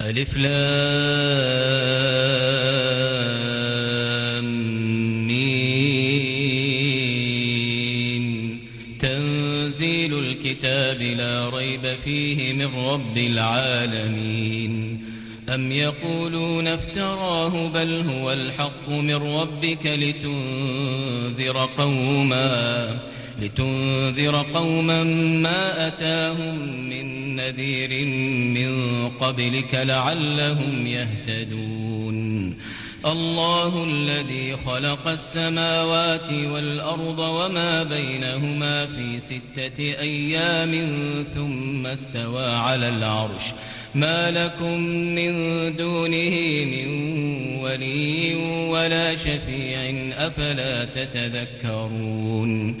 ألف لام مين تنزيل الكتاب لا ريب فيه من رب العالمين. أم يقولون افتراه بل هو الحق من ربك لتنذر قوما لتنذر قوما ما أتاهم من نذير من قبلك لعلهم يهتدون. الله الذي خلق السماوات والأرض وما بينهما في ستة أيام ثم استوى على العرش. ما لكم من دونه من ولي ولا شفيع أفلا تتذكرون.